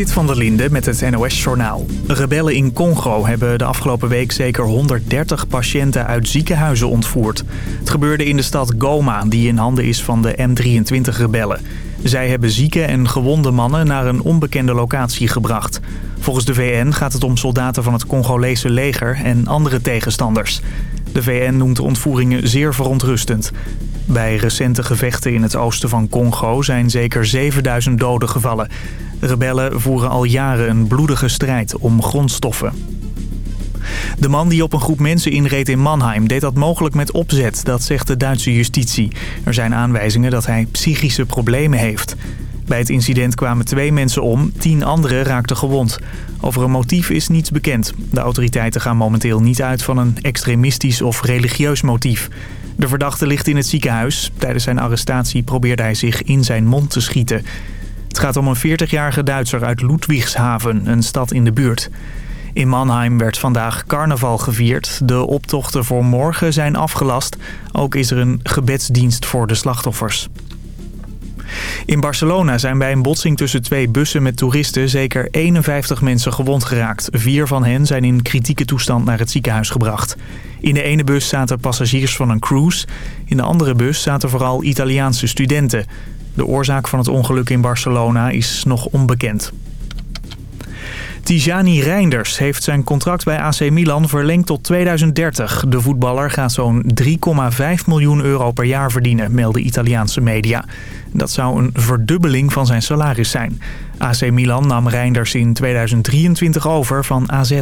Zit van der Linde met het NOS-journaal. Rebellen in Congo hebben de afgelopen week zeker 130 patiënten uit ziekenhuizen ontvoerd. Het gebeurde in de stad Goma, die in handen is van de M23-rebellen. Zij hebben zieke en gewonde mannen naar een onbekende locatie gebracht. Volgens de VN gaat het om soldaten van het Congolese leger en andere tegenstanders. De VN noemt de ontvoeringen zeer verontrustend. Bij recente gevechten in het oosten van Congo zijn zeker 7000 doden gevallen. Rebellen voeren al jaren een bloedige strijd om grondstoffen. De man die op een groep mensen inreed in Mannheim deed dat mogelijk met opzet, dat zegt de Duitse justitie. Er zijn aanwijzingen dat hij psychische problemen heeft. Bij het incident kwamen twee mensen om, tien anderen raakten gewond. Over een motief is niets bekend. De autoriteiten gaan momenteel niet uit van een extremistisch of religieus motief. De verdachte ligt in het ziekenhuis. Tijdens zijn arrestatie probeerde hij zich in zijn mond te schieten. Het gaat om een 40-jarige Duitser uit Ludwigshaven, een stad in de buurt. In Mannheim werd vandaag carnaval gevierd. De optochten voor morgen zijn afgelast. Ook is er een gebedsdienst voor de slachtoffers. In Barcelona zijn bij een botsing tussen twee bussen met toeristen zeker 51 mensen gewond geraakt. Vier van hen zijn in kritieke toestand naar het ziekenhuis gebracht. In de ene bus zaten passagiers van een cruise. In de andere bus zaten vooral Italiaanse studenten. De oorzaak van het ongeluk in Barcelona is nog onbekend. Tijani Reinders heeft zijn contract bij AC Milan verlengd tot 2030. De voetballer gaat zo'n 3,5 miljoen euro per jaar verdienen, melden Italiaanse media. Dat zou een verdubbeling van zijn salaris zijn. AC Milan nam Reinders in 2023 over van AZ.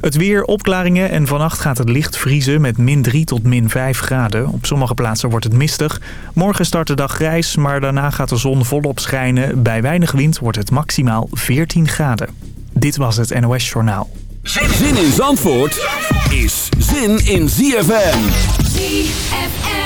Het weer, opklaringen en vannacht gaat het licht vriezen met min 3 tot min 5 graden. Op sommige plaatsen wordt het mistig. Morgen start de dag grijs, maar daarna gaat de zon volop schijnen. Bij weinig wind wordt het maximaal 14 graden. Dit was het NOS Journaal. Zin in Zandvoort is zin in ZFM. ZFM.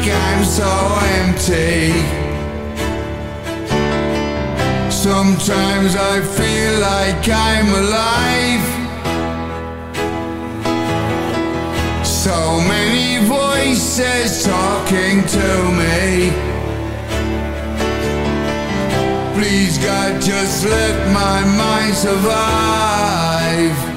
Like I'm so empty. Sometimes I feel like I'm alive. So many voices talking to me. Please, God, just let my mind survive.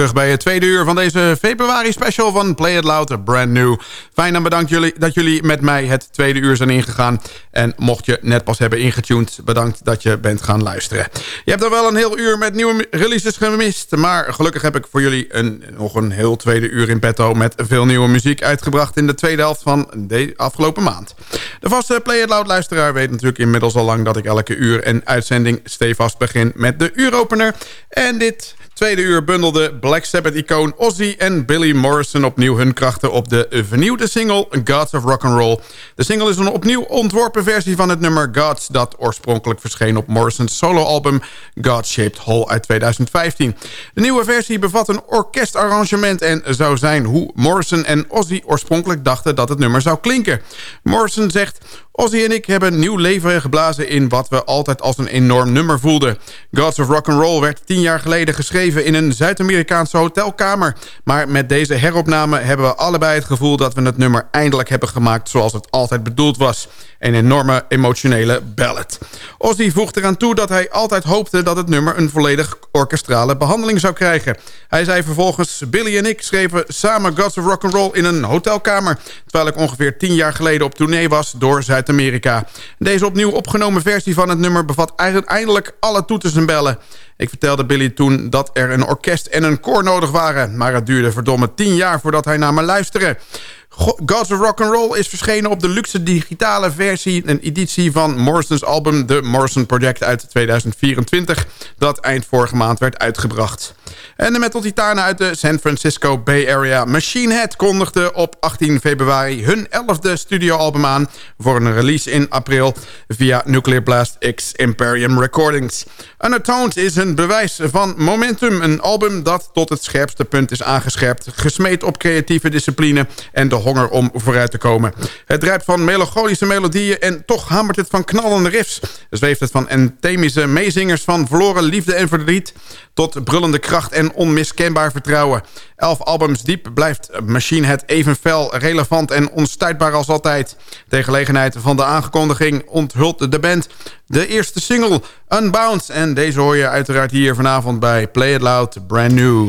Terug bij het tweede uur van deze februari special van Play It Loud, brand new. Fijn en bedankt jullie, dat jullie met mij het tweede uur zijn ingegaan. En mocht je net pas hebben ingetuned, bedankt dat je bent gaan luisteren. Je hebt er wel een heel uur met nieuwe releases gemist. Maar gelukkig heb ik voor jullie een, nog een heel tweede uur in petto... met veel nieuwe muziek uitgebracht in de tweede helft van de afgelopen maand. De vaste Play It Loud luisteraar weet natuurlijk inmiddels al lang... dat ik elke uur en uitzending stevast begin met de uuropener. En dit tweede uur bundelde Black Sabbath-icoon Ozzy en Billy Morrison opnieuw hun krachten op de vernieuwde single Gods of Rock'n'Roll. De single is een opnieuw ontworpen versie van het nummer Gods... dat oorspronkelijk verscheen op Morrison's soloalbum God-Shaped Hole uit 2015. De nieuwe versie bevat een orkestarrangement en zou zijn hoe Morrison en Ozzy oorspronkelijk dachten dat het nummer zou klinken. Morrison zegt... Ozzy en ik hebben nieuw leven geblazen in wat we altijd als een enorm nummer voelden. Gods of Rock'n'Roll werd tien jaar geleden geschreven in een Zuid-Amerikaanse hotelkamer. Maar met deze heropname hebben we allebei het gevoel dat we het nummer eindelijk hebben gemaakt zoals het altijd bedoeld was. Een enorme emotionele ballad. Ozzy voegt eraan toe dat hij altijd hoopte dat het nummer een volledig orkestrale behandeling zou krijgen. Hij zei vervolgens, Billy en ik schreven samen Gods of Rock'n'Roll in een hotelkamer... terwijl ik ongeveer tien jaar geleden op tournee was door Zuid-Amerika. Deze opnieuw opgenomen versie van het nummer bevat eindelijk alle toeters en bellen. Ik vertelde Billy toen dat er een orkest en een koor nodig waren... maar het duurde verdomme tien jaar voordat hij naar me luisterde. Gods of Rock and Roll is verschenen op de luxe digitale versie... een editie van Morrison's album The Morrison Project uit 2024... dat eind vorige maand werd uitgebracht. En de metal titanen uit de San Francisco Bay Area Machine Head... kondigde op 18 februari hun 11e studioalbum aan... voor een release in april via Nuclear Blast X Imperium Recordings. Unatoned is een bewijs van momentum. Een album dat tot het scherpste punt is aangescherpt... gesmeed op creatieve discipline en de om vooruit te komen. Het drijft van melancholische melodieën en toch hamert het van knallende riffs. Zweeft het van enthemische meezingers van verloren liefde en verdriet... tot brullende kracht en onmiskenbaar vertrouwen. Elf albums diep blijft Machine Head even fel, relevant en onstuitbaar als altijd. Ter gelegenheid van de aangekondiging onthult de band de eerste single Unbound. En deze hoor je uiteraard hier vanavond bij Play It Loud, Brand New.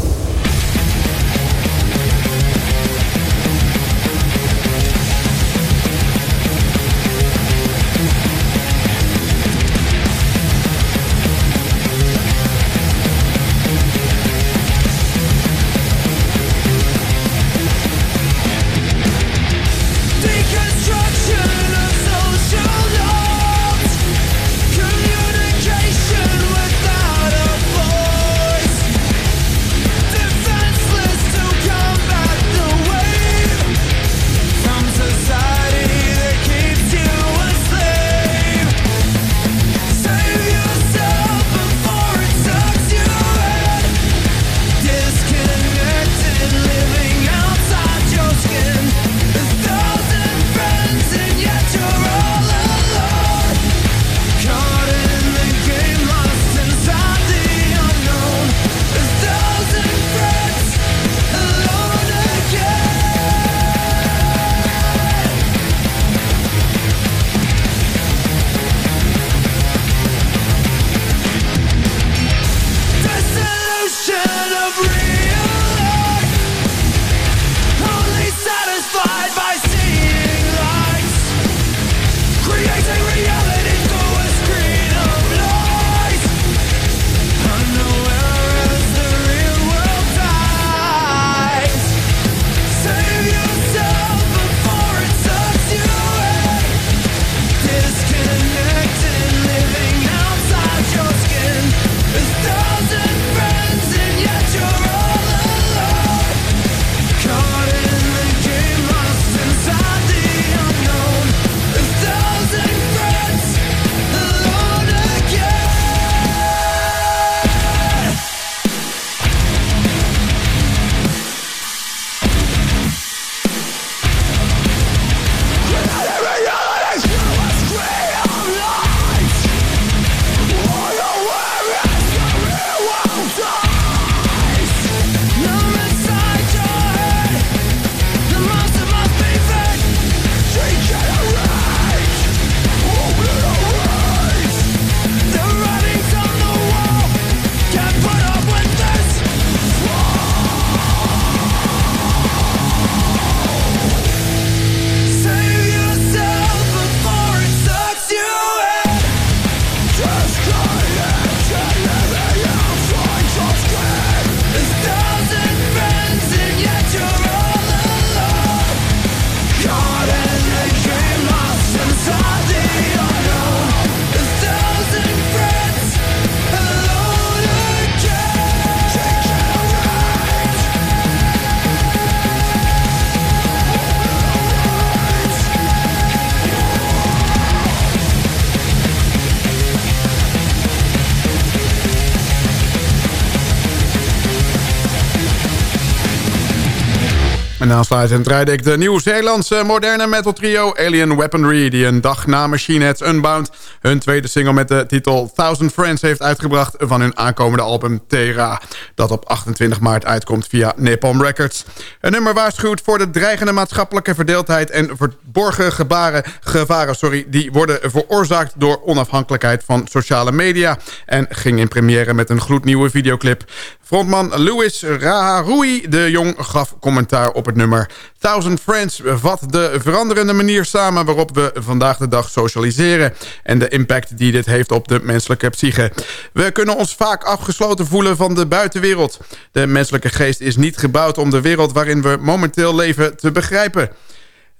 En aansluitend draaide ik de Nieuw-Zeelandse moderne metal trio Alien Weaponry... die een dag na Machine Heads Unbound hun tweede single met de titel Thousand Friends heeft uitgebracht... van hun aankomende album Terra, dat op 28 maart uitkomt via Napalm Records. Een nummer waarschuwt voor de dreigende maatschappelijke verdeeldheid... en verborgen gebaren, gevaren sorry, die worden veroorzaakt door onafhankelijkheid van sociale media... en ging in première met een gloednieuwe videoclip. Frontman Louis Raharui de Jong gaf commentaar op het nummer. Thousand Friends vat de veranderende manier samen... waarop we vandaag de dag socialiseren... en de impact die dit heeft op de menselijke psyche. We kunnen ons vaak afgesloten voelen van de buitenwereld. De menselijke geest is niet gebouwd om de wereld waarin we momenteel leven te begrijpen.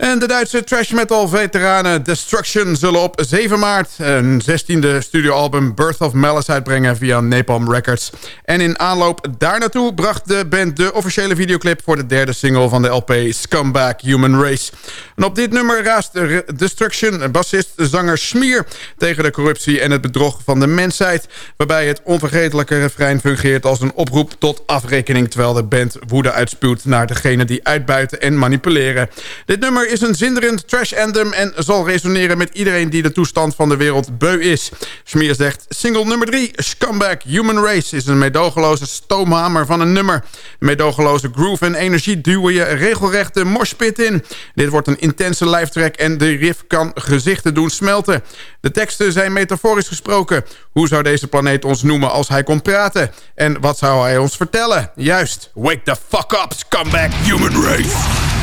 En de Duitse trash metal veteranen Destruction zullen op 7 maart... een 16e studioalbum Birth of Malice uitbrengen via Napalm Records. En in aanloop daar naartoe bracht de band de officiële videoclip... voor de derde single van de LP Scumbag Human Race. En op dit nummer raast Destruction bassist zanger Smeer... tegen de corruptie en het bedrog van de mensheid... waarbij het onvergetelijke refrein fungeert als een oproep tot afrekening... terwijl de band woede uitspuwt naar degene die uitbuiten en manipuleren. Dit nummer is een zinderend trash anthem... en zal resoneren met iedereen die de toestand van de wereld beu is. Smeer zegt, single nummer 3, Scumbag Human Race... is een medogeloze stoomhamer van een nummer. Medogeloze groove en energie duwen je regelrecht de morspit in. Dit wordt een intense live track en de riff kan gezichten doen smelten. De teksten zijn metaforisch gesproken. Hoe zou deze planeet ons noemen als hij kon praten? En wat zou hij ons vertellen? Juist, wake the fuck up, Scumbag Human Race!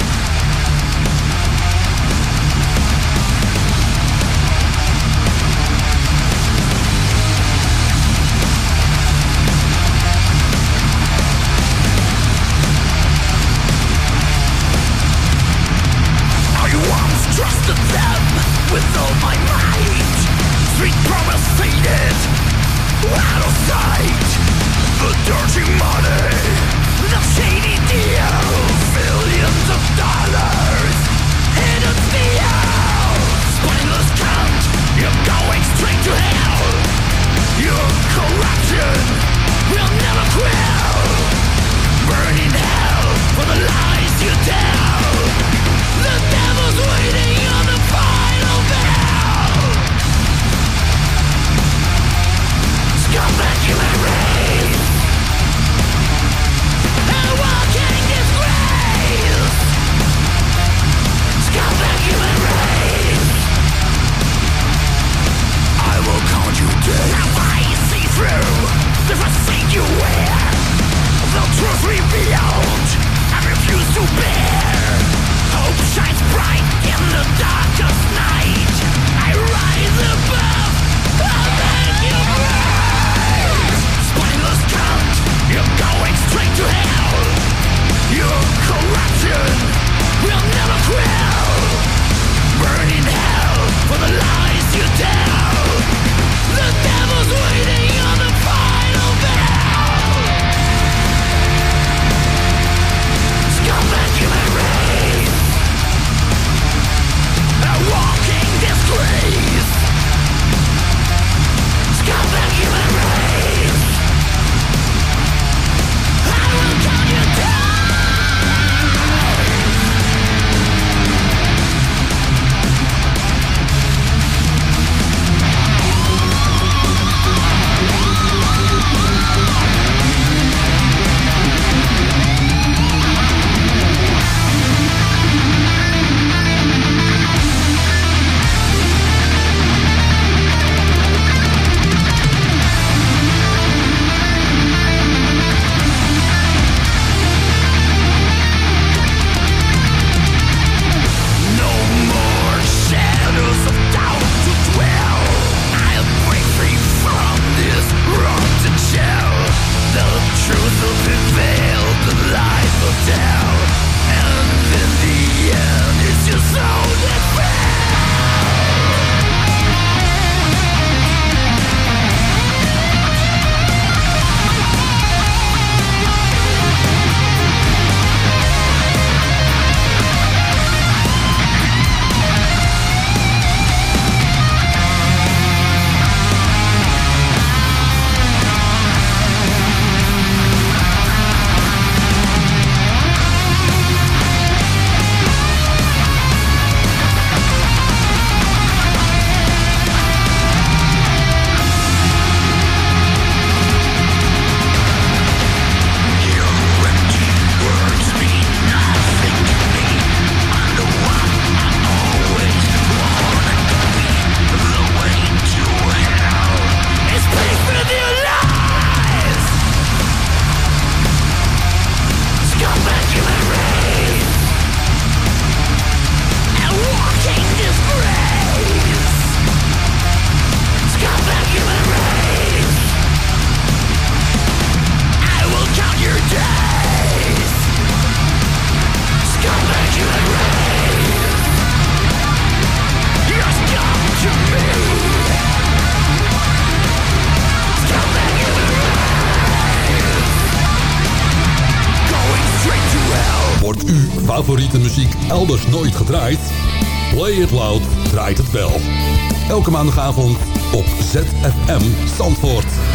Maandagavond op ZFM Zandvoort.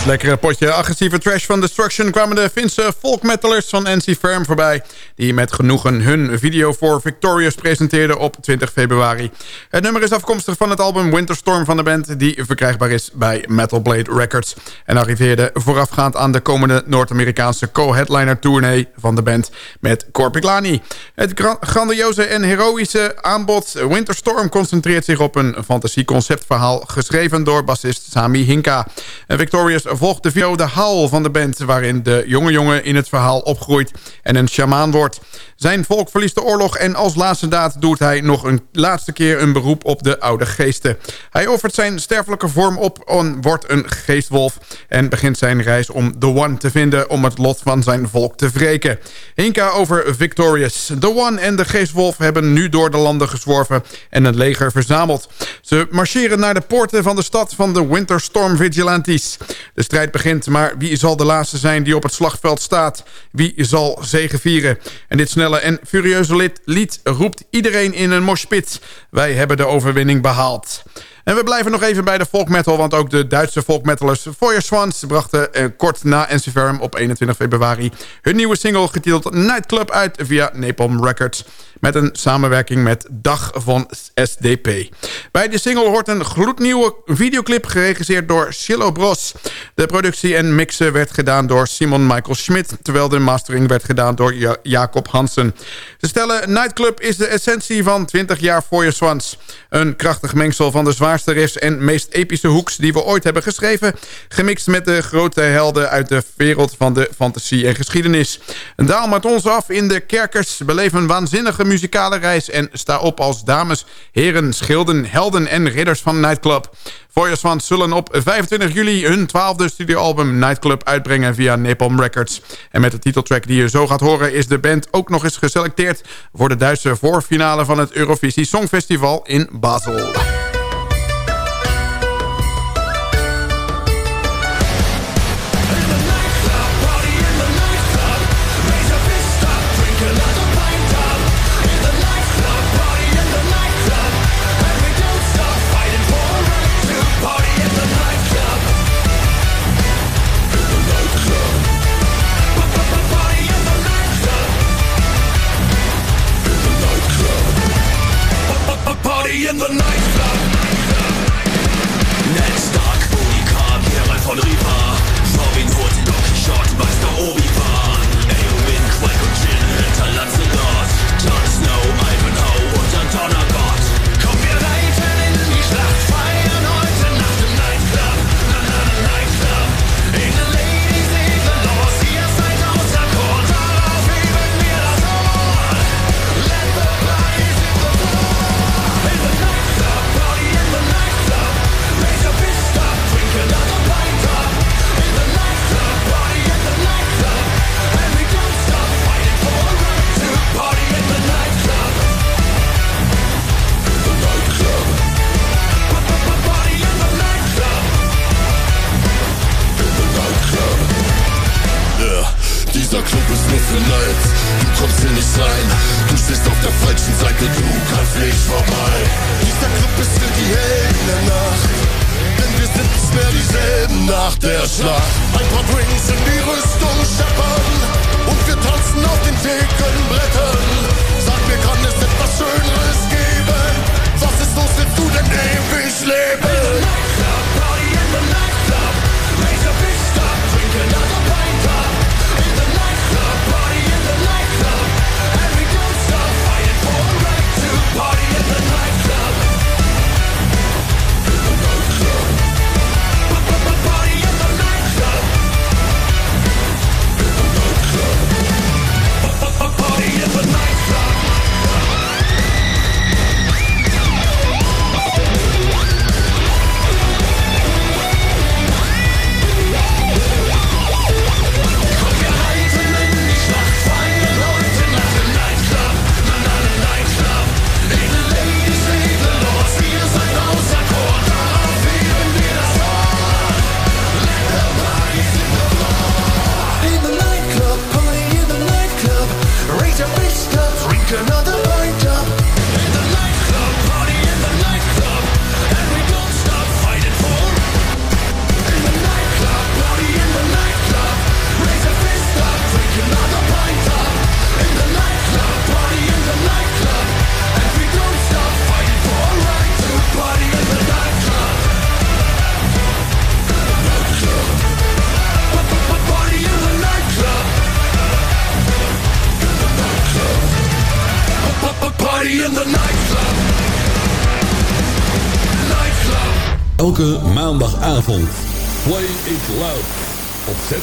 Het lekkere potje agressieve trash van Destruction... kwamen de Finse folkmetalers van NC Firm voorbij... die met genoegen hun video voor Victorious presenteerden op 20 februari. Het nummer is afkomstig van het album Winterstorm van de band... die verkrijgbaar is bij Metal Blade Records... en arriveerde voorafgaand aan de komende Noord-Amerikaanse co-headliner tournee van de band... met Corpiglani. Het grandioze en heroïsche aanbod Winterstorm concentreert zich op een fantasieconceptverhaal... geschreven door bassist Sami Hinka. En Victorious volgt de video De Howl van de band... waarin de jonge jongen in het verhaal opgroeit en een sjamaan wordt. Zijn volk verliest de oorlog en als laatste daad doet hij nog een laatste keer een beroep op de oude geesten. Hij offert zijn sterfelijke vorm op en wordt een geestwolf... en begint zijn reis om The One te vinden om het lot van zijn volk te wreken. Hinka over Victorious. The One en de geestwolf hebben nu door de landen gezworven en een leger verzameld. Ze marcheren naar de poorten van de stad van de Winterstorm Vigilantes. De strijd begint, maar wie zal de laatste zijn die op het slagveld staat? Wie zal zegevieren? En dit snelle en furieuze lied, roept iedereen in een moshpit. Wij hebben de overwinning behaald. En we blijven nog even bij de folk metal, want ook de Duitse folk metalers Feuerswans brachten eh, kort na Ensiferm op 21 februari hun nieuwe single getiteld Nightclub uit via Napalm Records met een samenwerking met Dag van SDP. Bij de single hoort een gloednieuwe videoclip geregisseerd door Shiloh Bros. De productie en mixen werd gedaan door Simon Michael Schmidt... terwijl de mastering werd gedaan door Jacob Hansen. Ze stellen Nightclub is de essentie van 20 jaar voor je zwans. Een krachtig mengsel van de zwaarste riffs en meest epische hoeks... die we ooit hebben geschreven... gemixt met de grote helden uit de wereld van de fantasie en geschiedenis. Daal met ons af in de kerkers... beleven waanzinnige muzikale reis... en sta op als dames, heren, schilden, helden en ridders van Nightclub. Voyerswans zullen op 25 juli hun twaalfde studioalbum Nightclub uitbrengen via Napalm Records. En met de titeltrack die je zo gaat horen is de band ook nog eens geselecteerd... voor de Duitse voorfinale van het Eurovisie Songfestival in Basel.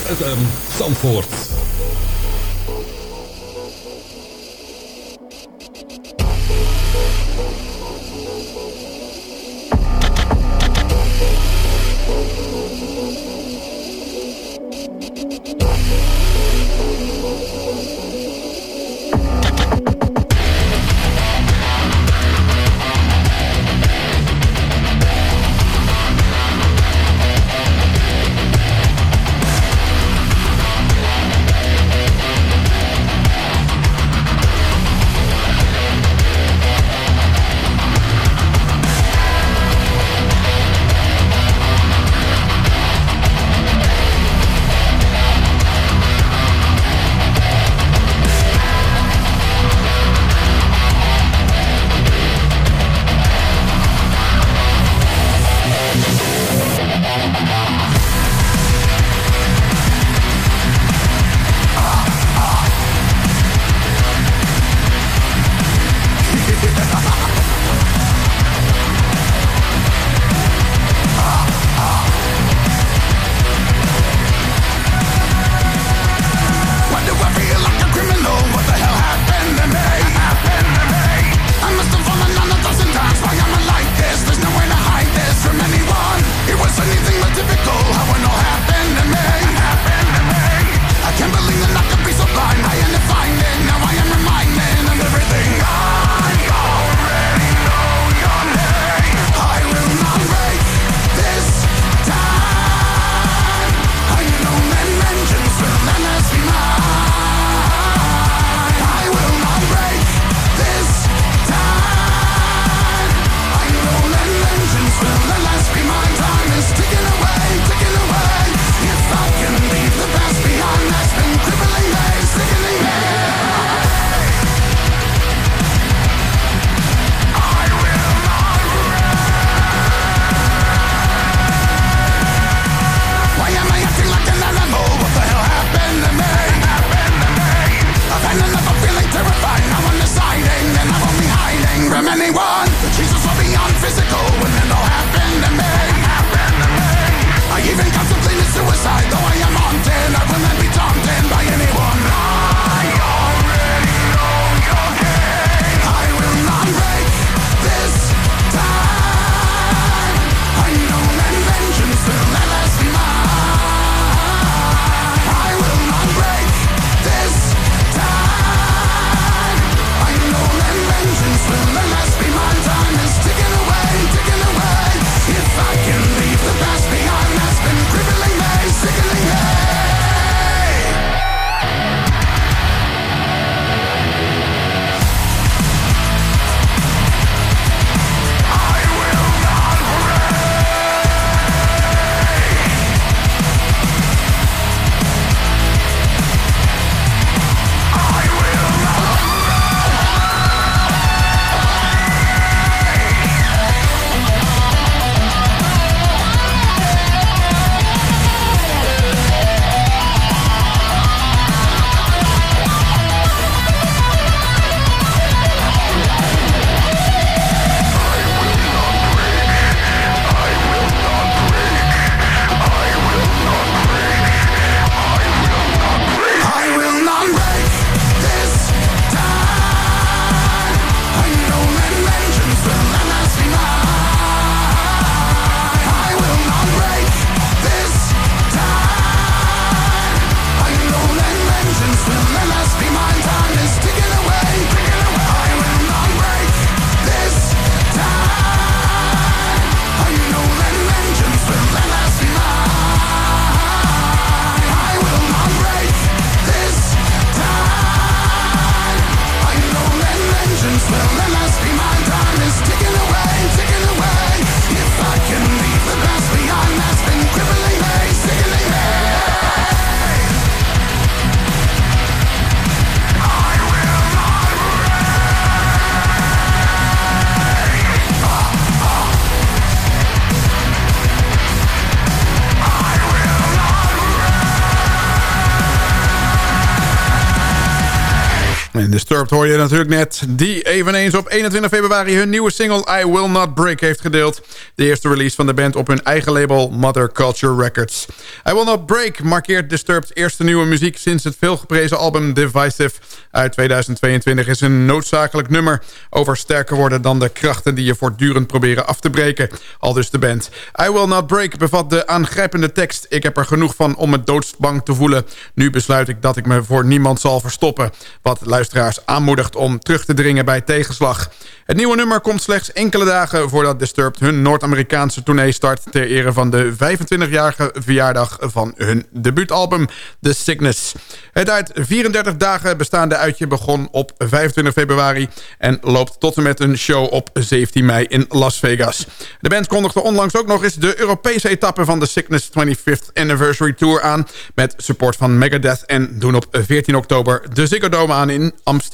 um, Zandvoort. suicide, though I am on haunting Disturbed hoor je natuurlijk net. Die eveneens op 21 februari hun nieuwe single I Will Not Break heeft gedeeld. De eerste release van de band op hun eigen label Mother Culture Records. I Will Not Break markeert Disturbed's eerste nieuwe muziek... sinds het veelgeprezen album Divisive uit 2022 is een noodzakelijk nummer... over sterker worden dan de krachten die je voortdurend proberen af te breken. Al dus de band. I Will Not Break bevat de aangrijpende tekst... Ik heb er genoeg van om me doodsbang te voelen. Nu besluit ik dat ik me voor niemand zal verstoppen. Wat luisteraars aanmoedigt om terug te dringen bij tegenslag. Het nieuwe nummer komt slechts enkele dagen voordat Disturbed hun Noord-Amerikaanse tournee start... ter ere van de 25-jarige verjaardag van hun debuutalbum The Sickness. Het uit 34 dagen bestaande uitje begon op 25 februari... en loopt tot en met een show op 17 mei in Las Vegas. De band kondigde onlangs ook nog eens de Europese etappe van de Sickness 25th Anniversary Tour aan... met support van Megadeth en doen op 14 oktober de Ziggo Dome aan in Amsterdam.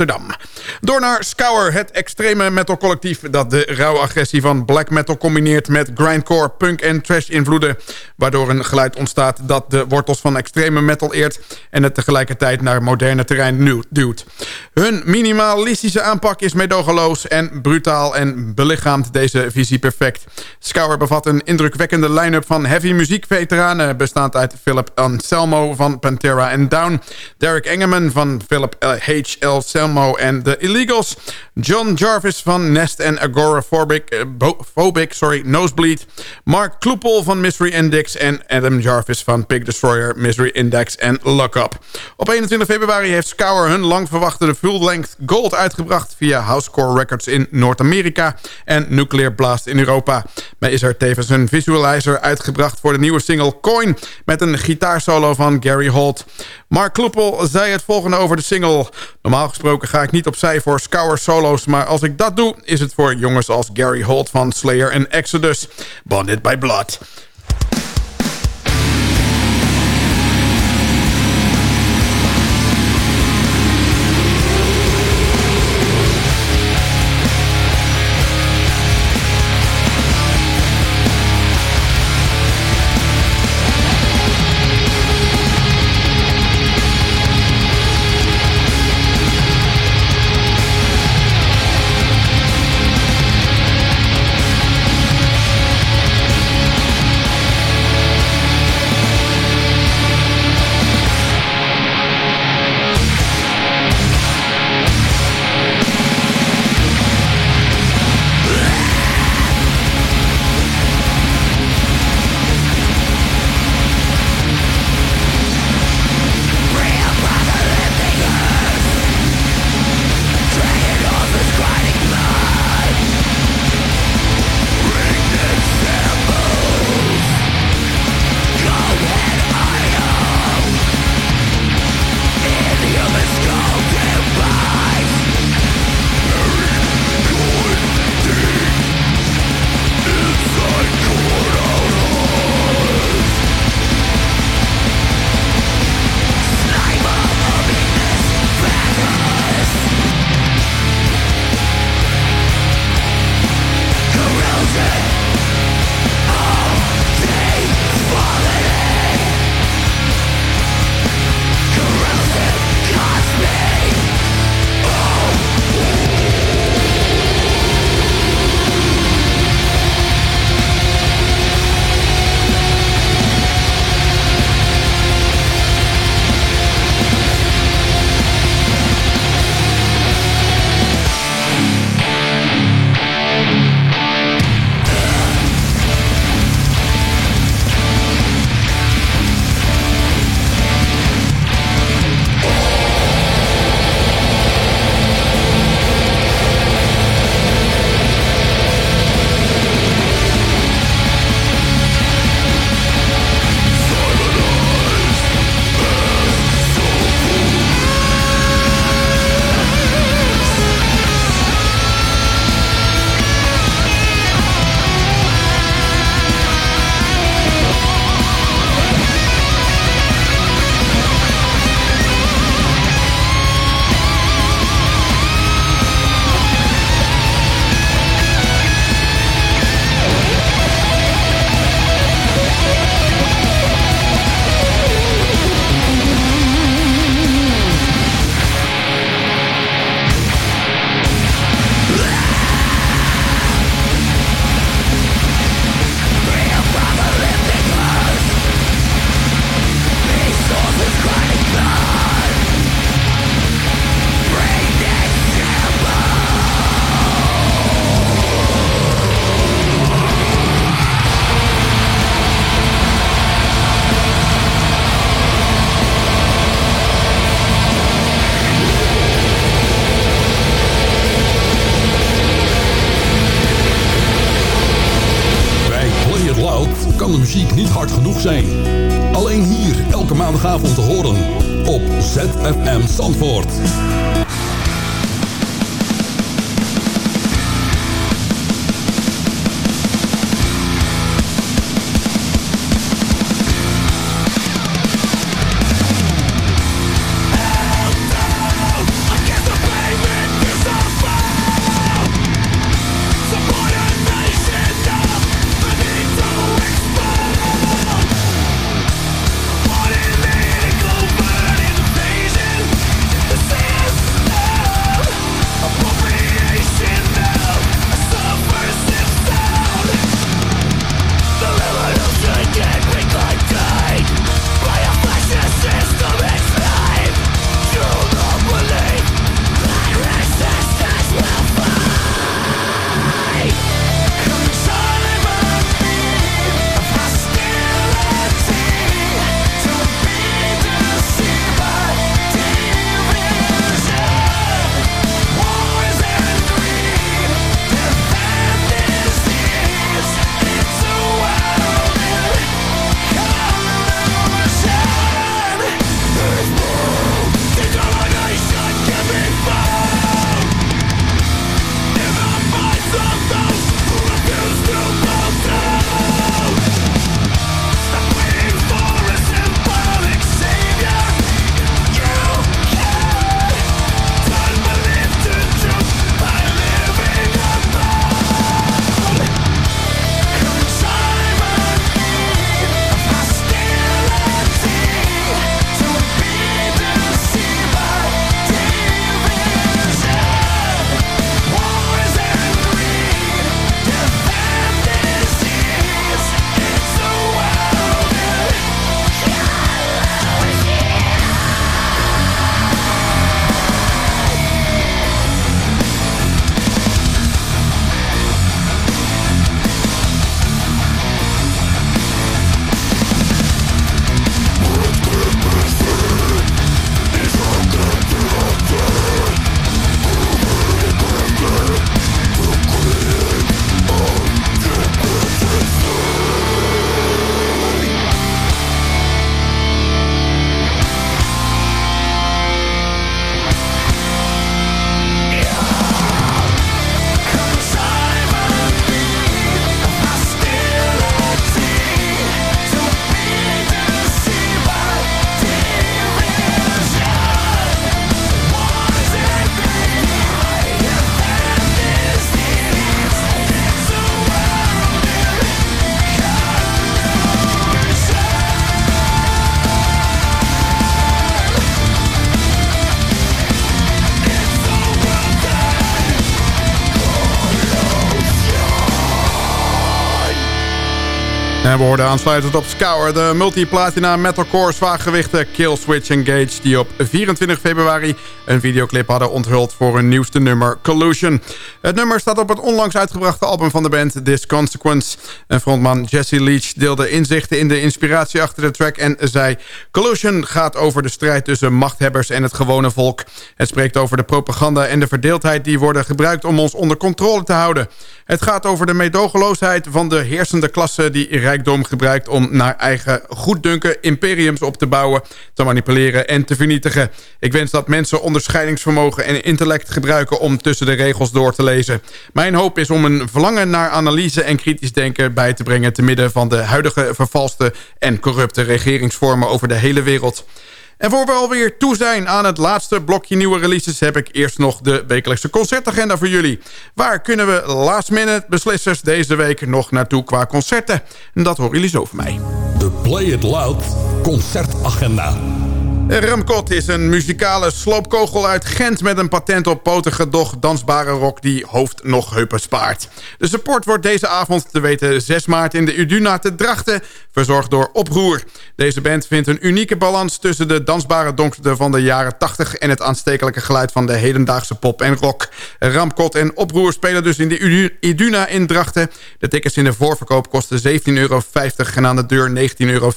Door naar Scour, het extreme metalcollectief... dat de rauwe agressie van black metal combineert met grindcore, punk en trash invloeden... waardoor een geluid ontstaat dat de wortels van extreme metal eert... en het tegelijkertijd naar moderne terrein duwt. Hun minimalistische aanpak is medogeloos en brutaal... en belichaamt deze visie perfect. Scour bevat een indrukwekkende line-up van heavy muziekveteranen... bestaand uit Philip Anselmo van Pantera and Down... Derek Engeman van Philip H. L. Selmo en The Illegals... John Jarvis van Nest en Agoraphobic eh, Phobic, sorry, Nosebleed... Mark Kloepel van Mystery Index... en Adam Jarvis van Pig Destroyer, Mystery Index en Lock Up. Op 21 februari heeft Scour hun lang verwachte full-length Gold uitgebracht... via Housecore Records in Noord-Amerika en Nuclear Blast in Europa. Maar is er tevens een visualizer uitgebracht voor de nieuwe single Coin... met een gitaarsolo van Gary Holt. Mark Kloepel zei het volgende over de single. Normaal gesproken ga ik niet opzij voor Scour solo's... maar als ik dat doe, is het voor jongens als Gary Holt van Slayer en Exodus. Bonded by Blood. Maandagavond te horen. Op ZFM Zandvoort. En we hoorden aansluitend op Scour de multiplatina metalcore zwaargewichten Killswitch Engage... die op 24 februari een videoclip hadden onthuld voor hun nieuwste nummer Collusion. Het nummer staat op het onlangs uitgebrachte album van de band This Consequence. En frontman Jesse Leach deelde inzichten in de inspiratie achter de track en zei... Collusion gaat over de strijd tussen machthebbers en het gewone volk. Het spreekt over de propaganda en de verdeeldheid die worden gebruikt om ons onder controle te houden. Het gaat over de meedogenloosheid van de heersende klasse die rijkdom gebruikt om naar eigen goeddunken imperiums op te bouwen, te manipuleren en te vernietigen. Ik wens dat mensen onderscheidingsvermogen en intellect gebruiken om tussen de regels door te lezen. Mijn hoop is om een verlangen naar analyse en kritisch denken bij te brengen... te midden van de huidige vervalste en corrupte regeringsvormen over de hele wereld. En voor we alweer toe zijn aan het laatste blokje nieuwe releases... heb ik eerst nog de wekelijkse concertagenda voor jullie. Waar kunnen we last minute beslissers deze week nog naartoe qua concerten? En dat horen jullie zo van mij. De Play It Loud concertagenda. Ramkot is een muzikale sloopkogel uit Gent... met een patent op potige, doch dansbare rock die hoofd nog heupen spaart. De support wordt deze avond te weten 6 maart in de Uduna te Drachten... verzorgd door Oproer. Deze band vindt een unieke balans tussen de dansbare donkerte van de jaren 80... en het aanstekelijke geluid van de hedendaagse pop en rock. Ramkot en Oproer spelen dus in de Iduna in Drachten. De tickets in de voorverkoop kosten 17,50 euro en aan de deur 19,50 euro.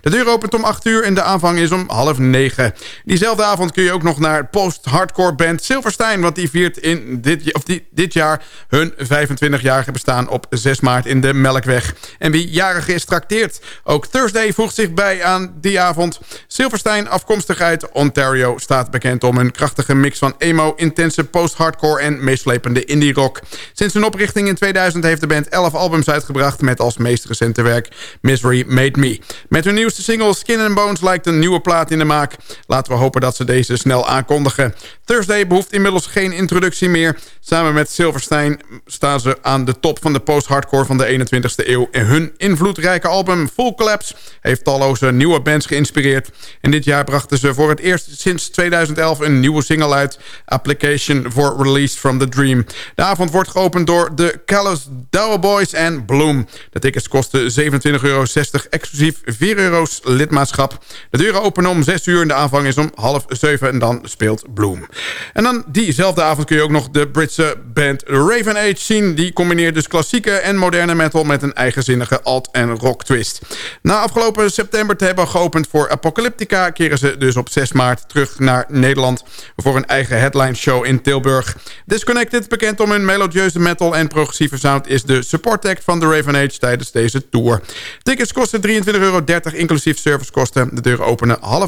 De deur opent om 8 uur en de aanvang is om half negen. Diezelfde avond kun je ook nog naar post-hardcore band Silverstein... want die viert in dit, of die, dit jaar hun 25-jarige bestaan op 6 maart in de Melkweg. En wie jarig is, trakteert. Ook Thursday voegt zich bij aan die avond. Silverstein, afkomstig uit Ontario, staat bekend om een krachtige mix van emo, intense post-hardcore en meeslepende indie rock. Sinds hun oprichting in 2000 heeft de band 11 albums uitgebracht met als meest recente werk Misery Made Me. Met hun nieuwste single Skin and Bones lijkt een nieuwe plaat in de maak. Laten we hopen dat ze deze snel aankondigen. Thursday behoeft inmiddels geen introductie meer. Samen met Silverstein staan ze aan de top van de post-hardcore van de 21ste eeuw. En hun invloedrijke album Full Collapse heeft talloze nieuwe bands geïnspireerd. En dit jaar brachten ze voor het eerst sinds 2011 een nieuwe single uit. Application for Release from the Dream. De avond wordt geopend door de Callous Boys en Bloom. De tickets kosten 27,60 euro, exclusief 4 euro's lidmaatschap. De deuren openen om 6 uur de aanvang is om half 7 en dan speelt Bloom. En dan diezelfde avond kun je ook nog de Britse band Raven Age zien. Die combineert dus klassieke en moderne metal met een eigenzinnige alt- en rock twist. Na afgelopen september te hebben geopend voor Apocalyptica... keren ze dus op 6 maart terug naar Nederland... voor een eigen headline show in Tilburg. Disconnected, bekend om hun melodieuze metal en progressieve sound... is de support act van The Raven Age tijdens deze tour. Tickets kosten 23,30 euro, inclusief servicekosten. De deuren openen half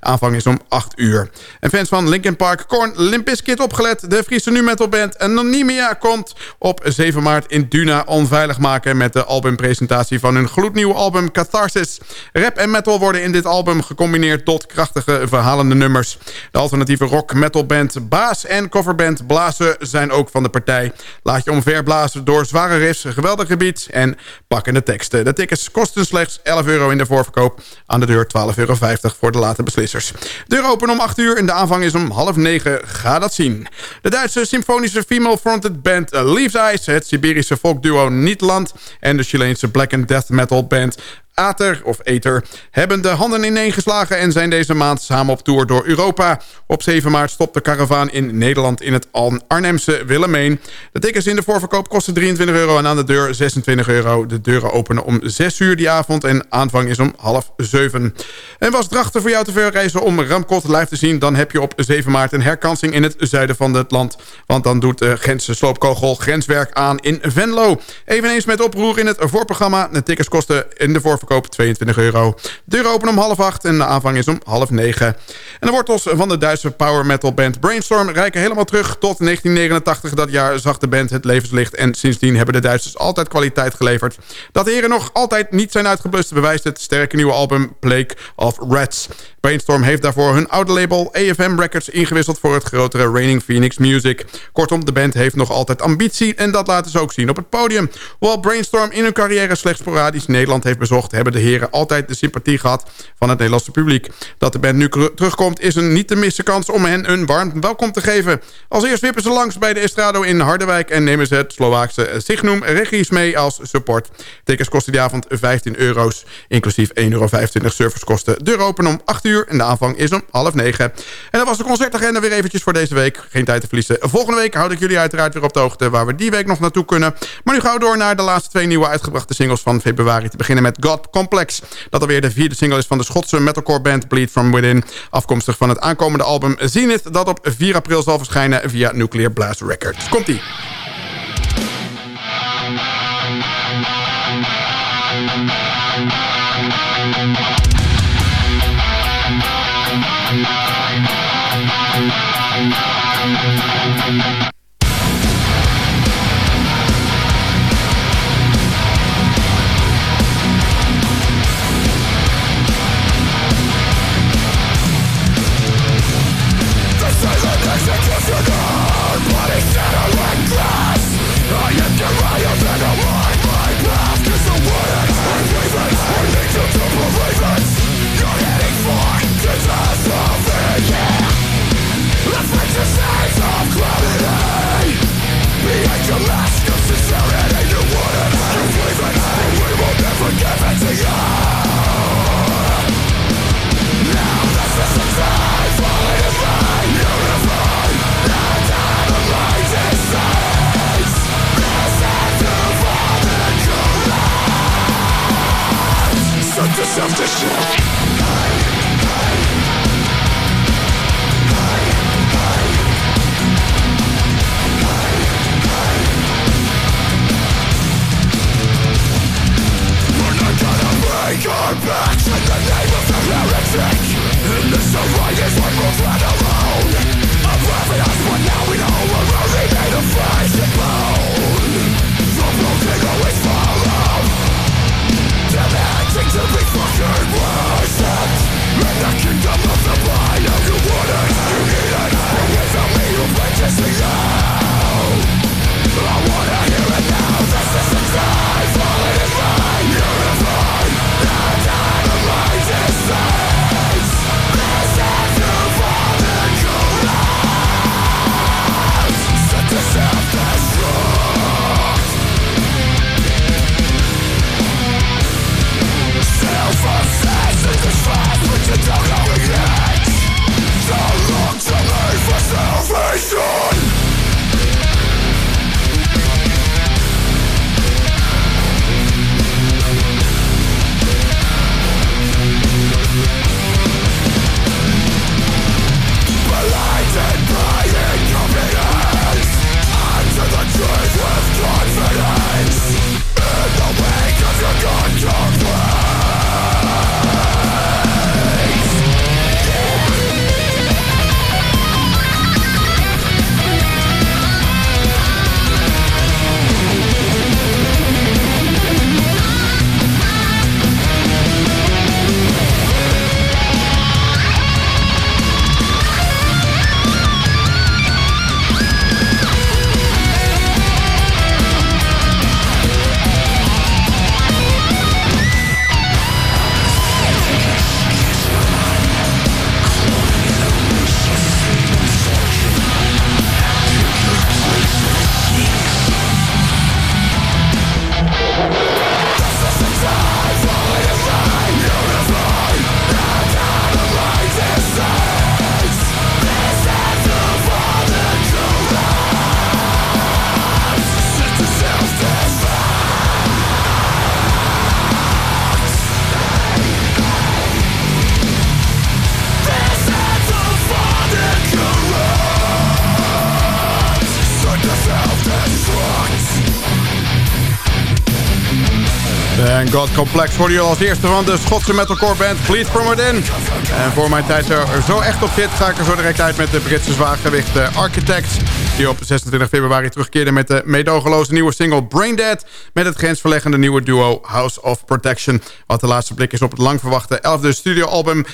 aanvang is om 8 uur. En fans van Linkin Park, Korn, Limp Bizkit opgelet. De Friese nu metalband Anonymia komt op 7 maart in Duna onveilig maken... met de albumpresentatie van hun gloednieuwe album Catharsis. Rap en metal worden in dit album gecombineerd tot krachtige verhalende nummers. De alternatieve rock metalband Baas en coverband Blazen zijn ook van de partij. Laat je omverblazen door zware riffs, geweldig gebied en pakkende teksten. De tickets kosten slechts 11 euro in de voorverkoop. Aan de deur 12,50 euro voor de late beslissers. Deur open om 8 uur en de aanvang is om half 9. Ga dat zien. De Duitse symfonische female-fronted band Leaves Eyes... het Siberische folkduo Nietland... en de Chileense black and death metal band Ater, of Eter, hebben de handen ineengeslagen... en zijn deze maand samen op tour door Europa. Op 7 maart stopt de karavaan in Nederland in het Arnhemse Willemeen. De tickets in de voorverkoop kosten 23 euro en aan de deur 26 euro. De deuren openen om 6 uur die avond en aanvang is om half 7. En was drachten voor jou te veel reizen om Ramkot live te zien... dan heb je op 7 maart een herkansing in het zuiden van het land. Want dan doet de Gentse sloopkogel grenswerk aan in Venlo. Eveneens met oproer in het voorprogramma. De tickets kosten in de voorverkoop 22 euro. De deuren openen om half 8 en de aanvang is om half 9. En de wortels van de Duitse power metal band Brainstorm... reiken helemaal terug tot 1989. Dat jaar zag de band het levenslicht... en sindsdien hebben de Duitsers altijd kwaliteit geleverd. Dat de heren nog altijd niet zijn uitgeblust... bewijst het sterke nieuwe album Plague of Rats. Brainstorm heeft daarvoor hun oude label AFM Records ingewisseld... voor het grotere Raining Phoenix Music. Kortom, de band heeft nog altijd ambitie... en dat laten ze ook zien op het podium. Hoewel Brainstorm in hun carrière slechts sporadisch Nederland heeft bezocht... hebben de heren altijd de sympathie gehad van het Nederlandse publiek. Dat de band nu terugkomt is een niet te missen kans om hen een warm welkom te geven. Als eerst wippen ze langs bij de Estrado in Harderwijk... en nemen ze het Slovaakse Signum Regis mee als support. Tickets kosten die avond 15 euro's, inclusief 1,25 euro servicekosten. Deur open om 8 uur en de aanvang is om half 9. En dat was de concertagenda weer eventjes voor deze week. Geen tijd te verliezen. Volgende week houd ik jullie uiteraard weer op de hoogte... waar we die week nog naartoe kunnen. Maar nu gaan we door naar de laatste twee nieuwe uitgebrachte singles van februari. Te beginnen met God Complex. Dat alweer de vierde single is van de Schotse metalcore band Bleed From Within. Afkomstig van het aankomende album Zenith... dat op 4 april zal verschijnen via Nuclear Blast Records. Komt-ie. En God Complex voor jullie als eerste van de Schotse metalcore band Fleet From Within. En voor mijn tijd er zo echt op zit, ga ik er zo direct uit met de Britse zwaargewicht eh, Architects. Die op 26 februari terugkeerde met de medogeloze nieuwe single Braindead. Met het grensverleggende nieuwe duo House of Protection. Wat de laatste blik is op het langverwachte 11e studioalbum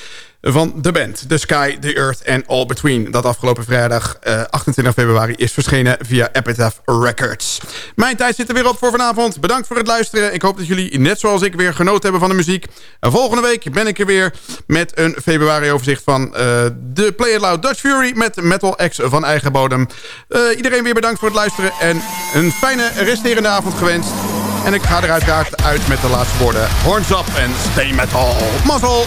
van de band. The Sky, The Earth and All Between. Dat afgelopen vrijdag eh, 28 februari is verschenen via Epitaph Records. Mijn tijd zit er weer op voor vanavond. Bedankt voor het luisteren. Ik hoop dat jullie net zoals ik weer genoten hebben van de muziek. En volgende week ben ik er weer met een februari overzicht van eh, de Play It Loud Dutch Fury met Metal X van eigen bodem. Eh, iedereen weer bedankt voor het luisteren en een fijne resterende avond gewenst. En ik ga er uiteraard uit met de laatste woorden. Horns up en stay metal. Mazzel!